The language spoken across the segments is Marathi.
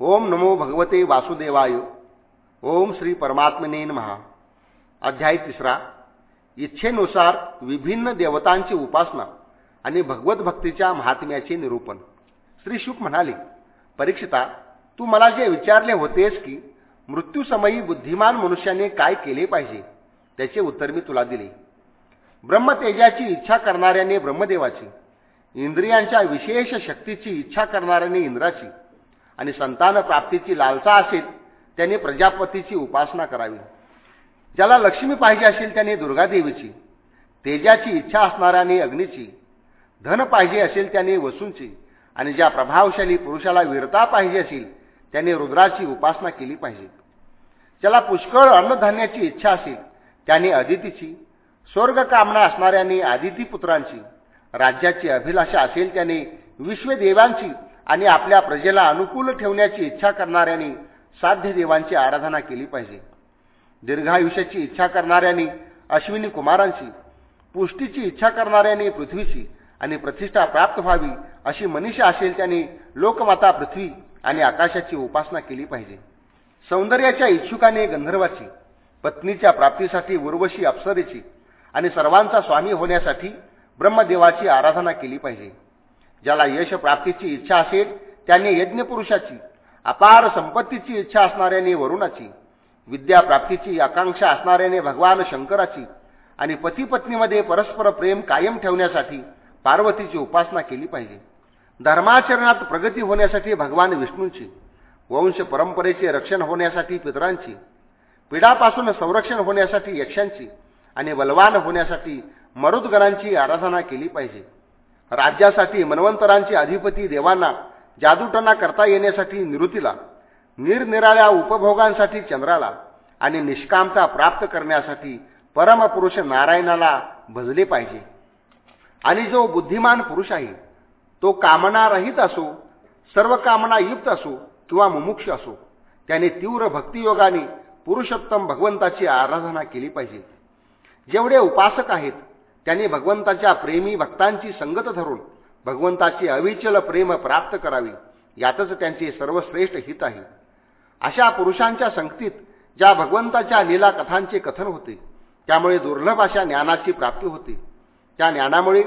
ओम नमो भगवते वासुदेवाय। ओम श्री परमात्मने महा अध्याय तिसरा। इच्छेनुसार विभिन्न देवतांची उपासना आणि भगवत भक्तीच्या महात्म्याचे निरूपण। श्री शुक म्हणाले परीक्षिता तू मला जे विचारले होतेस की मृत्यूसमयी बुद्धिमान मनुष्याने काय केले पाहिजे? त्याचे उत्तर मी तुला दिले। ब्रह्मतेजाची इच्छा करणाऱ्याने ब्रह्मदेवाची इंद्रियांच्या विशेष शक्तीची इच्छा करणाऱ्याने इंद्राची आणि संतान प्राप्तीची लालसा असेल त्याने प्रजापतीची उपासना करावी. ज्याला लक्ष्मी पाहिजे असेल त्याने दुर्गादेवीची तेजाची इच्छा असणाऱ्याने अग्नीची धन पाहिजे असेल त्याने वसूंची आणि ज्या प्रभावशाली पुरुषाला वीरता पाहिजे असेल त्याने रुद्राची उपासना केली पाहिजे. ज्याला पुष्कळ अन्नधान्याची इच्छा असेल त्याने अदितीची स्वर्ग कामना असणाऱ्याने आदिती पुत्रांची राज्याची अभिलाषा असेल त्याने विश्वदेवांची आणि आपल्या प्रजेला अनुकूल ठेवण्याची इच्छा करणाऱ्यांनी साध्य देवांची आराधना केली पाहिजे. दीर्घायुष्याची इच्छा करणाऱ्यांनी अश्विनी कुमारांची पुष्टीची इच्छा करणाऱ्यांनी पृथ्वीची आणि प्रतिष्ठा प्राप्त व्हावी अशी मनीषा असेल त्याने लोकमाता पृथ्वी आणि आकाशाची उपासना केली पाहिजे. सौंदर्याच्या इच्छुकाने गंधर्वाची पत्नीच्या प्राप्तीसाठी उर्वशी अप्सरेची आणि सर्वांचा स्वामी होण्यासाठी ब्रह्मदेवाची आराधना केली पाहिजे. ज्याला यश प्राप्तीची इच्छा असेल त्याने यज्ञपुरुषाची अपार संपत्तीची इच्छा असणाऱ्याने वरुणाची विद्याप्राप्तीची आकांक्षा असणाऱ्याने भगवान शंकराची आणि पती पत्नीमध्ये परस्पर प्रेम कायम ठेवण्यासाठी पार्वतीची उपासना केली पाहिजे. धर्माचरणात प्रगती होण्यासाठी भगवान विष्णूंची वंश परंपरेचे रक्षण होण्यासाठी पितरांची पिढापासून संरक्षण होण्यासाठी यक्षांची आणि बलवान होण्यासाठी मरुदगणांची आराधना केली पाहिजे. राज्यासाठी मनवंतरांची अधिपती देवांना जादूटना करता येण्यासाठी निवृत्तीला निरनिराळ्या उपभोगांसाठी चंद्राला आणि निष्कामता प्राप्त करण्यासाठी परमपुरुष नारायणाला भजले पाहिजे. आणि जो बुद्धिमान पुरुष आहे तो कामनारहित असो सर्व कामनायुक्त असो किंवा मुमुक्ष असो त्याने तीव्र भक्तियोगाने पुरुषोत्तम भगवंताची आराधना केली पाहिजे. जेवढे उपासक आहेत त्यांनी भगवंताच्या प्रेमी भक्तांची संगत धरून भगवंताची अविचल प्रेम प्राप्त करावी. यातच त्यांचे सर्वश्रेष्ठ हित आहे. अशा पुरुषांच्या संगतीत ज्या भगवंताच्या लीला कथांचे कथन होते त्यामुळे दुर्लभ अशा ज्ञानाची प्राप्ती होते. त्या ज्ञानामुळे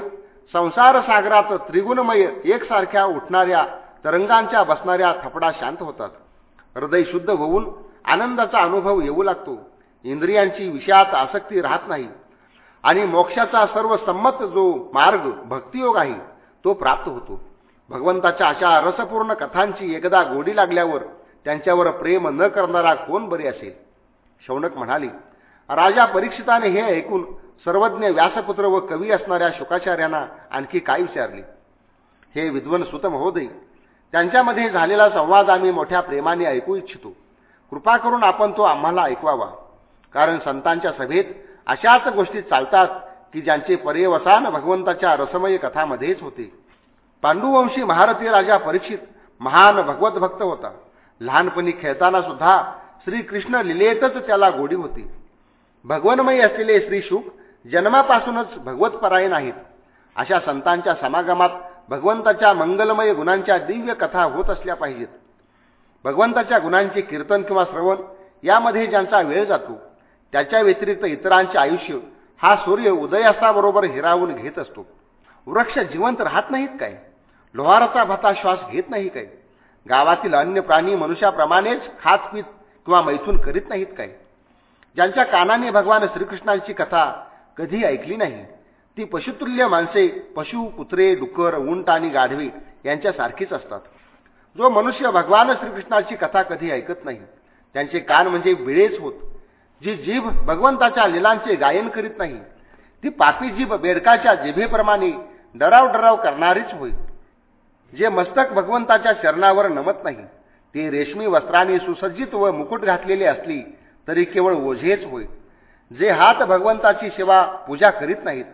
संसार सागरात त्रिगुणमय एकसारख्या उठणाऱ्या तरंगांच्या बसणाऱ्या थपडा शांत होतात. हृदय शुद्ध होऊन आनंदाचा अनुभव येऊ लागतो. इंद्रियांची विषयात आसक्ती राहत नाही. आणि मोक्षाचा सर्व संमत जो मार्ग भक्तियोग आहे तो प्राप्त होतो. भगवंताच्या अशा रसपूर्ण कथांची एकदा गोडी लागल्यावर त्यांच्यावर प्रेम न करणारा कोण बरे असेल? शौनक म्हणाले राजा परीक्षिताने हे ऐकून सर्वज्ञ व्यासपुत्र व कवी असणाऱ्या शुकाचार्यांना आणखी काय विचारले? हे विद्वन सुत महोदय त्यांच्यामध्ये झालेला संवाद आम्ही मोठ्या प्रेमाने ऐकू इच्छितो. कृपा करून आपण तो आम्हाला ऐकवावा. कारण संतांच्या सभेत अशाच गोष्टी चालतात की ज्यांचे पर्यवसान भगवंताच्या रसमय कथामध्येच होते. पांडुवंशी महारथी राजा परीक्षित महान भगवत भक्त होता. लहानपणी खेळताना सुद्धा श्रीकृष्ण लिलेतच त्याला गोडी होती. भगवनमयी असलेले श्री शुक जन्मापासूनच भगवतपरायण आहेत. अशा संतांच्या समागमात भगवंताच्या मंगलमय गुणांच्या दिव्य कथा होत असल्या पाहिजेत. भगवंताच्या गुणांचे कीर्तन किंवा श्रवण यामध्ये ज्यांचा वेळ जातो त्याच्या व्यतिरिक्त इतरांचे आयुष्य हा सूर्य उदयास्ताबरोबर हिरावून घेत असतो. वृक्ष जिवंत राहत नाहीत काय? लोहाराचा भता श्वास घेत नाही काय? गावातील अन्य प्राणी मनुष्याप्रमाणेच खात पीत किंवा मैथून करीत नाहीत काय? ज्यांच्या कानाने भगवान श्रीकृष्णांची कथा कधी ऐकली नाही ती पशुतुल्य माणसे पशु कुत्रे डुकर उंट आणि गाढवे यांच्यासारखीच असतात. जो मनुष्य भगवान श्रीकृष्णाची कथा कधी ऐकत नाही त्यांचे कान म्हणजे विळेच होत. जी जीभ भगवंताच्या लिलांचे गायन करीत नाही ती पापी जीभ बेडकाच्या जिभेप्रमाणे डराव डराव करणारीच होईल जे मस्तक भगवंताच्या चरणावर नमत नाही ते रेशमी वस्त्राने सुसज्जित व मुकुट घातलेले असली तरी केवळ ओझेच होईल जे हात भगवंताची सेवा पूजा करीत नाहीत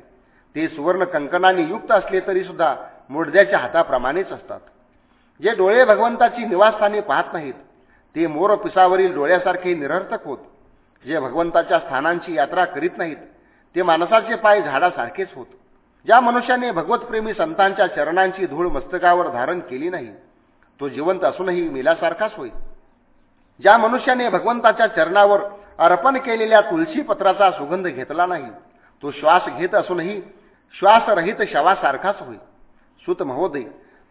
ते सुवर्ण कंकणाने युक्त असले तरी सुद्धा मुडद्याच्या हाताप्रमाणेच असतात. जे डोळे भगवंताची निवासस्थाने पाहत नाहीत ते मोर पिसावरील डोळ्यासारखे निरर्थक होत. जे भगवंताच्या स्थानांची यात्रा करीत नाहीत ते माणसाचे पाय झाडासारखेच होत. ज्या मनुष्याने भगवतप्रेमी संतांच्या चरणांची धूळ मस्तकावर धारण केली नाही. तो जिवंत असूनही मेल्यासारखाच होईल. ज्या मनुष्याने भगवंताच्या चरणावर अर्पण केलेल्या तुलसीपत्राचा सुगंध घेतला नाही तो श्वास घेत असूनही श्वासरहित शवासारखाच होईल. सुत महोदय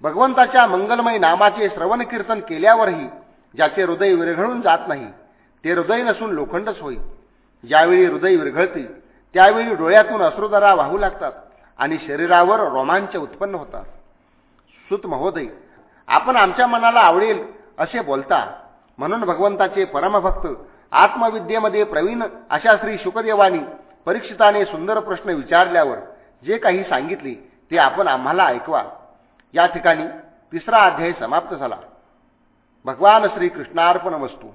भगवंताच्या मंगलमय नामाचे श्रवण कीर्तन केल्यावरही ज्याचे हृदय विरघळून जात नाही ते हृदय नसून लोखंडच होईल. ज्यावेळी हृदय विरघळते त्यावेळी डोळ्यातून अश्रुधरा वाहू लागतात आणि शरीरावर रोमांच उत्पन्न होतात. सुत महोदय आपण आमच्या मनाला आवडेल असे बोलता म्हणून भगवंताचे परमभक्त आत्मविद्येमध्ये प्रवीण अशा श्री शुकदेवानी परीक्षिताने सुंदर प्रश्न विचारल्यावर जे काही सांगितले ते आपण आम्हाला ऐकवा. या ठिकाणी तिसरा अध्याय समाप्त झाला. भगवान श्रीकृष्णार्पण वस्तू